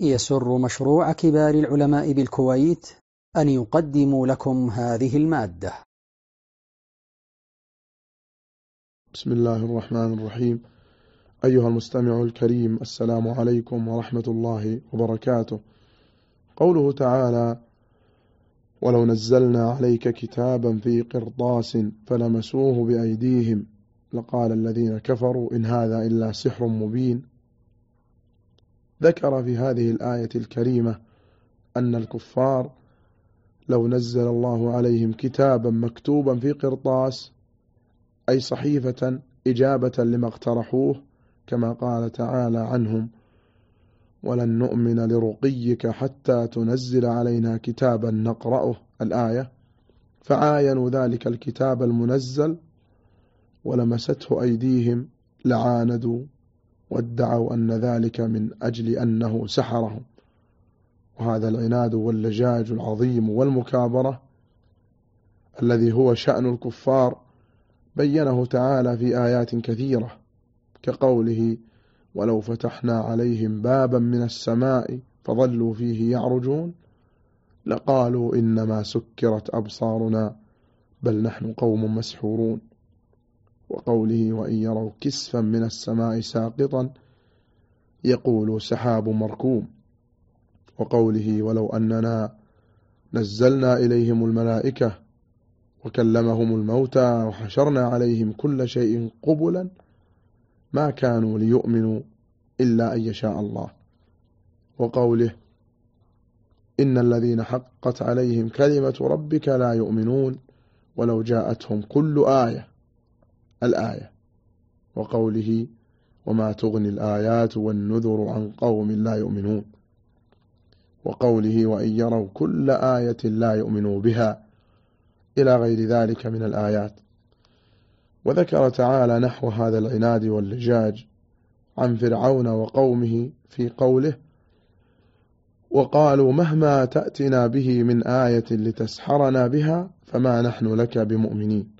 يسر مشروع كبار العلماء بالكويت أن يقدم لكم هذه المادة. بسم الله الرحمن الرحيم. أيها المستمع الكريم السلام عليكم ورحمة الله وبركاته. قوله تعالى ولو نزلنا عليك كتابا في قرطاس فلمسوه بأيديهم لقال الذين كفروا إن هذا إلا سحر مبين. ذكر في هذه الآية الكريمة أن الكفار لو نزل الله عليهم كتابا مكتوبا في قرطاس أي صحيفة إجابة لما اقترحوه كما قال تعالى عنهم ولن نؤمن لرقيك حتى تنزل علينا كتابا نقرأه. الآية فعاينوا ذلك الكتاب المنزل ولمسته أيديهم لعاندوا وادعوا أن ذلك من أجل أنه سحرهم. وهذا العناد واللجاج العظيم والمكابرة الذي هو شأن الكفار بينه تعالى في آيات كثيرة كقوله ولو فتحنا عليهم بابا من السماء فظلوا فيه يعرجون لقالوا إنما سكرت أبصارنا بل نحن قوم مسحورون. وقوله وإن يروا كسفا من السماء ساقطا يقول سحاب مركوم. وقوله ولو أننا نزلنا إليهم الملائكة وكلمهم الموتى وحشرنا عليهم كل شيء قبلا ما كانوا ليؤمنوا إلا أن يشاء الله. وقوله إن الذين حقت عليهم كلمة ربك لا يؤمنون ولو جاءتهم كل آية الآية وقوله وما تغني الآيات والنذر عن قوم لا يؤمنون وقوله وإن يروا كل آية لا يؤمنوا بها إلى غير ذلك من الآيات وذكر تعالى نحو هذا العناد واللجاج عن فرعون وقومه في قوله وقالوا مهما تأتنا به من آية لتسحرنا بها فما نحن لك بمؤمنين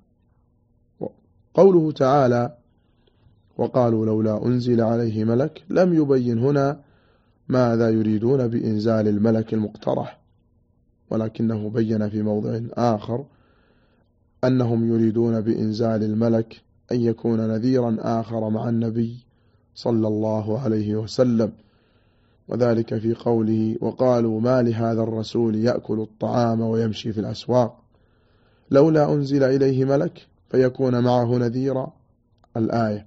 قوله تعالى وقالوا لولا أنزل عليه ملك لم يبين هنا ماذا يريدون بإنزال الملك المقترح ولكنه بين في موضع آخر أنهم يريدون بإنزال الملك أن يكون نذيرا آخر مع النبي صلى الله عليه وسلم. وذلك في قوله وقالوا ما لهذا الرسول يأكل الطعام ويمشي في الأسواق لولا أنزل إليه ملك فيكون معه نذيرا. الآية.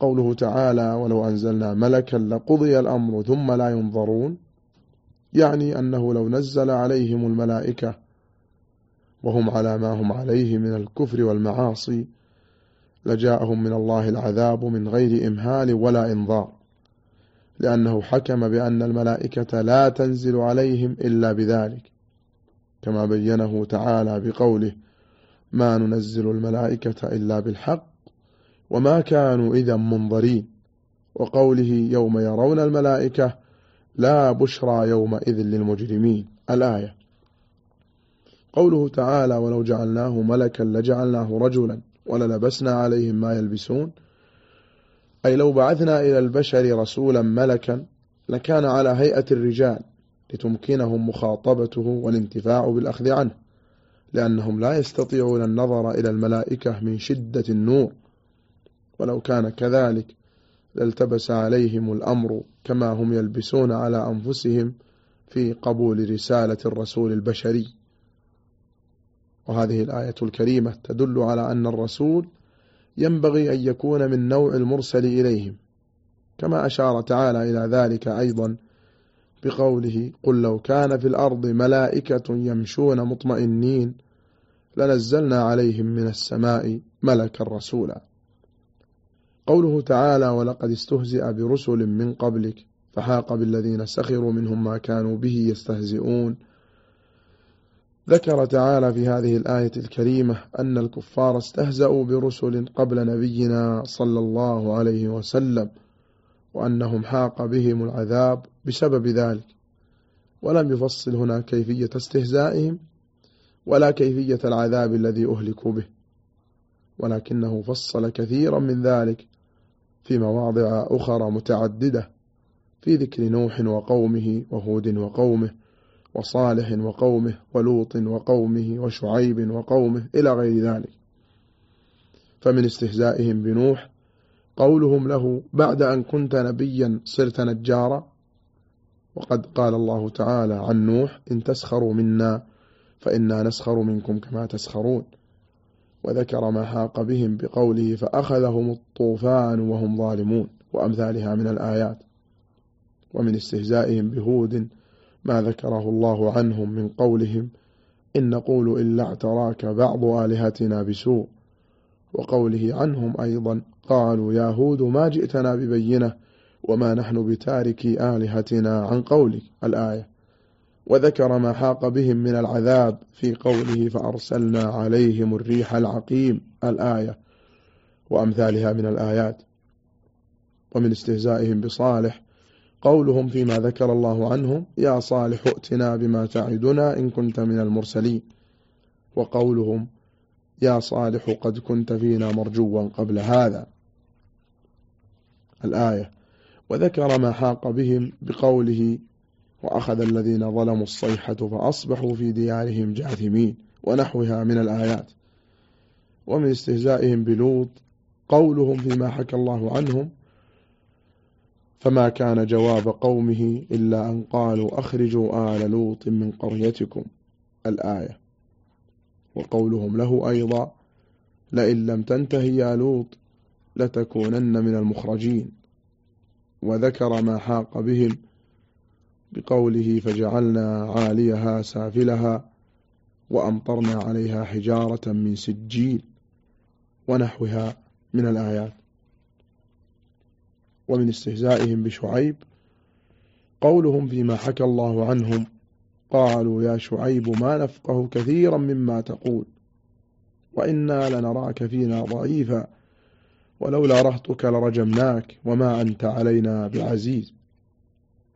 قوله تعالى ولو أنزلنا ملكا لقضي الأمر ثم لا ينظرون يعني أنه لو نزل عليهم الملائكة وهم على ما هم عليه من الكفر والمعاصي لجاءهم من الله العذاب من غير إمهال ولا إنظار لأنه حكم بأن الملائكة لا تنزل عليهم إلا بذلك كما بينه تعالى بقوله ما ننزل الملائكة إلا بالحق وما كانوا إذا منظرين. وقوله يوم يرون الملائكة لا بشرى يومئذ للمجرمين. الآية. قوله تعالى ولو جعلناه ملكا لجعلناه رجلا وللبسنا عليهم ما يلبسون. أي لو بعثنا إلى البشر رسولا ملكا لكان على هيئة الرجال لتمكنهم مخاطبته والانتفاع بالأخذ عنه. لأنهم لا يستطيعون النظر إلى الملائكة من شدة النور. ولو كان كذلك لالتبس عليهم الأمر كما هم يلبسون على أنفسهم في قبول رسالة الرسول البشري. وهذه الآية الكريمة تدل على أن الرسول ينبغي أن يكون من نوع المرسل إليهم. كما أشار تعالى إلى ذلك أيضا بقوله قل لو كان في الأرض ملائكة يمشون مطمئنين لنزلنا عليهم من السماء ملكا رسولا. قوله تعالى ولقد استهزئ برسل من قبلك فحاق بالذين سخروا منهم ما كانوا به يستهزئون. ذكر تعالى في هذه الآية الكريمة أن الكفار استهزأوا برسل قبل نبينا صلى الله عليه وسلم. وأنهم حاق بهم العذاب بسبب ذلك. ولم يفصل هنا كيفية استهزائهم ولا كيفية العذاب الذي أهلكوا به ولكنه فصل كثيرا من ذلك في مواضع أخرى متعددة في ذكر نوح وقومه وهود وقومه وصالح وقومه ولوط وقومه وشعيب وقومه إلى غير ذلك. فمن استهزائهم بنوح قولهم له بعد أن كنت نبيا صرت نجارا. وقد قال الله تعالى عن نوح إن تسخروا منا فإنا نسخر منكم كما تسخرون. وذكر ما حاق بهم بقوله فأخذهم الطوفان وهم ظالمون وأمثالها من الآيات. ومن استهزائهم بهود ما ذكره الله عنهم من قولهم إن نقول إلا اعتراك بعض آلهتنا بسوء. وقوله عنهم أيضا قالوا يا هود ما جئتنا ببينة وما نحن بتاركي آلهتنا عن قولك الآية. وذكر ما حاق بهم من العذاب في قوله فأرسلنا عليهم الريح العقيم الآية وأمثالها من الآيات. ومن استهزائهم بصالح قولهم فيما ذكر الله عنهم يا صالح ائتنا بما تعدنا إن كنت من المرسلين. وقولهم يا صالح قد كنت فينا مرجوا قبل هذا. الآية. وذكر ما حاق بهم بقوله وأخذ الذين ظلموا الصيحة فأصبحوا في ديارهم جاثمين ونحوها من الآيات. ومن استهزائهم بلوط قولهم فيما حكى الله عنهم فما كان جواب قومه إلا أن قالوا أخرجوا آل لوط من قريتكم. الآية. وقولهم له أيضا لئن لم تنتهي يا لوط لتكونن من المخرجين. وذكر ما حاق بهم بقوله فجعلنا عاليها سافلها وأمطرنا عليها حجارة من سجيل ونحوها من الآيات. ومن استهزائهم بشعيب قولهم فيما حكى الله عنهم. قالوا يا شعيب ما نفقه كثيرا مما تقول وإنا لنراك فينا ضعيفا. ولولا رهطك لرجمناك وما أنت علينا بعزيز.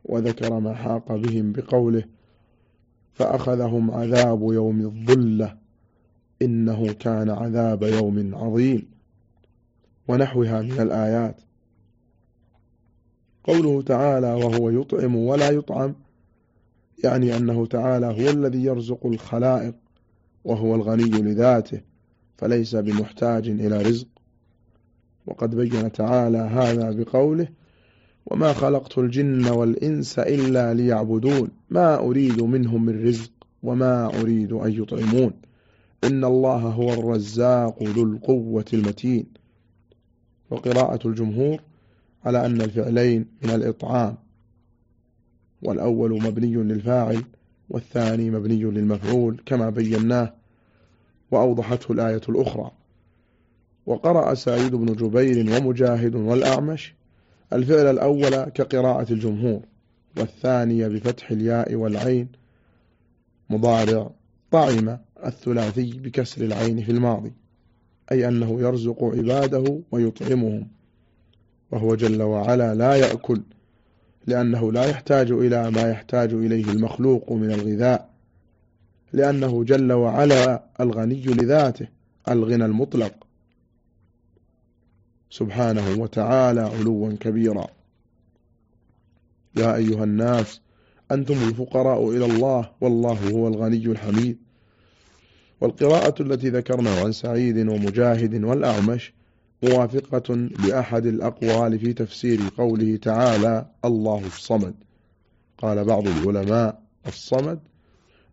وذكر ما حاق بهم بقوله فأخذهم عذاب يوم الظلة إنه كان عذاب يوم عظيم. ونحوها من الآيات. قوله تعالى وهو يطعم ولا يطعم يعني أنه تعالى هو الذي يرزق الخلائق وهو الغني لذاته فليس بمحتاج إلى رزق. وقد بين تعالى هذا بقوله وما خلقت الجن والإنس إلا ليعبدون ما أريد منهم من رزق وما أريد أن يطعمون إن الله هو الرزاق ذو القوة المتين. وقراءة الجمهور على أن الفعلين من الإطعام والأول مبني للفاعل والثاني مبني للمفعول كما بيناه وأوضحته الآية الأخرى. وقرأ سعيد بن جبير ومجاهد والأعمش الفعل الأول كقراءة الجمهور والثاني بفتح الياء والعين مضارع طعم الثلاثي بكسر العين في الماضي أي أنه يرزق عباده ويطعمهم وهو جل وعلا لا يأكل لأنه لا يحتاج إلى ما يحتاج إليه المخلوق من الغذاء لأنه جل وعلا الغني لذاته الغنى المطلق. سبحانه وتعالى علوا كبيرا. يا أيها الناس أنتم الفقراء إلى الله والله هو الغني الحميد. والقراءة التي ذكرنا عن سعيد ومجاهد والأعمش موافقة لأحد الأقوال في تفسير قوله تعالى الله الصمد قال بعض العلماء الصمد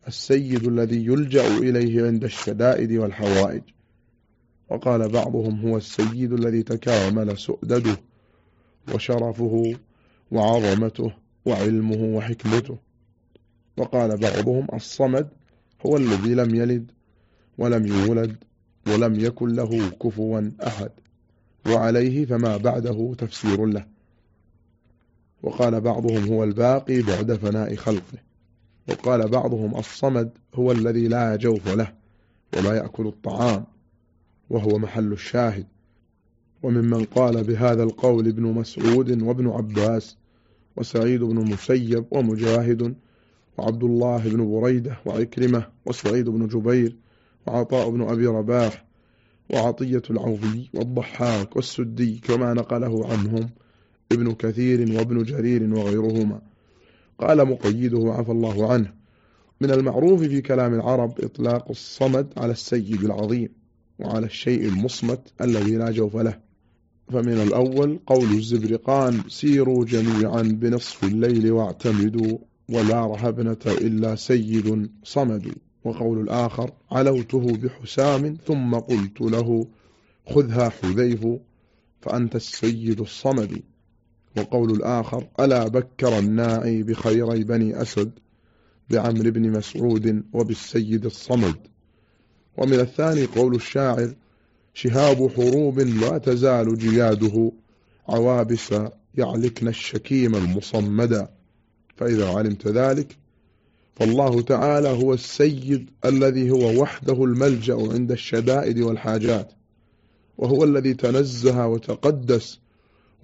السيد الذي يلجأ إليه عند الشدائد والحوائج وقال بعضهم هو السيد الذي تكامل سؤدده وشرفه وعظمته وعلمه وحكمته. وقال بعضهم الصمد هو الذي لم يلد ولم يولد ولم يكن له كفوا أحد. وعليه فما بعده تفسير له. وقال بعضهم هو الباقي بعد فناء خلقه. وقال بعضهم الصمد هو الذي لا جوف له ولا يأكل الطعام. وهو محل الشاهد. وممن قال بهذا القول ابن مسعود وابن عباس وسعيد بن المسيب ومجاهد وعبد الله بن بريدة وعكرمة وسعيد بن جبير وعطاء بن أبي رباح وعطية العوفي والضحاك والسدي كما نقله عنهم ابن كثير وابن جرير وغيرهما. قال مقيده عفى الله عنه من المعروف في كلام العرب إطلاق الصمد على السيد العظيم. وعلى الشيء المصمت الذي لا جوف له. فمن الأول قول الزبرقان سيروا جميعا بنصف الليل واعتمدوا ولا رهبنة إلا سيد صمد. وقول الآخر علوته بحسام ثم قلت له خذها حذيف فأنت السيد الصمد. وقول الآخر ألا بكر الناعي بخيري بني أسد بعمر بن مسعود وبالسيد الصمد. ومن الثاني قول الشاعر شهاب حروب لا تزال جياده عوابس يعلكن الشكيم المصمدا فإذا علمت ذلك فالله تعالى هو السيد الذي هو وحده الملجأ عند الشدائد والحاجات وهو الذي تنزه وتقدس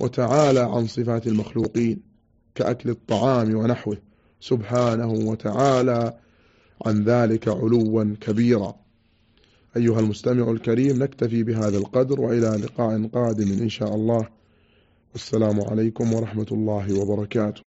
وتعالى عن صفات المخلوقين كأكل الطعام ونحوه سبحانه وتعالى عن ذلك علوا كبيرا. أيها المستمع الكريم نكتفي بهذا القدر وإلى لقاء قادم إن شاء الله. والسلام عليكم ورحمة الله وبركاته.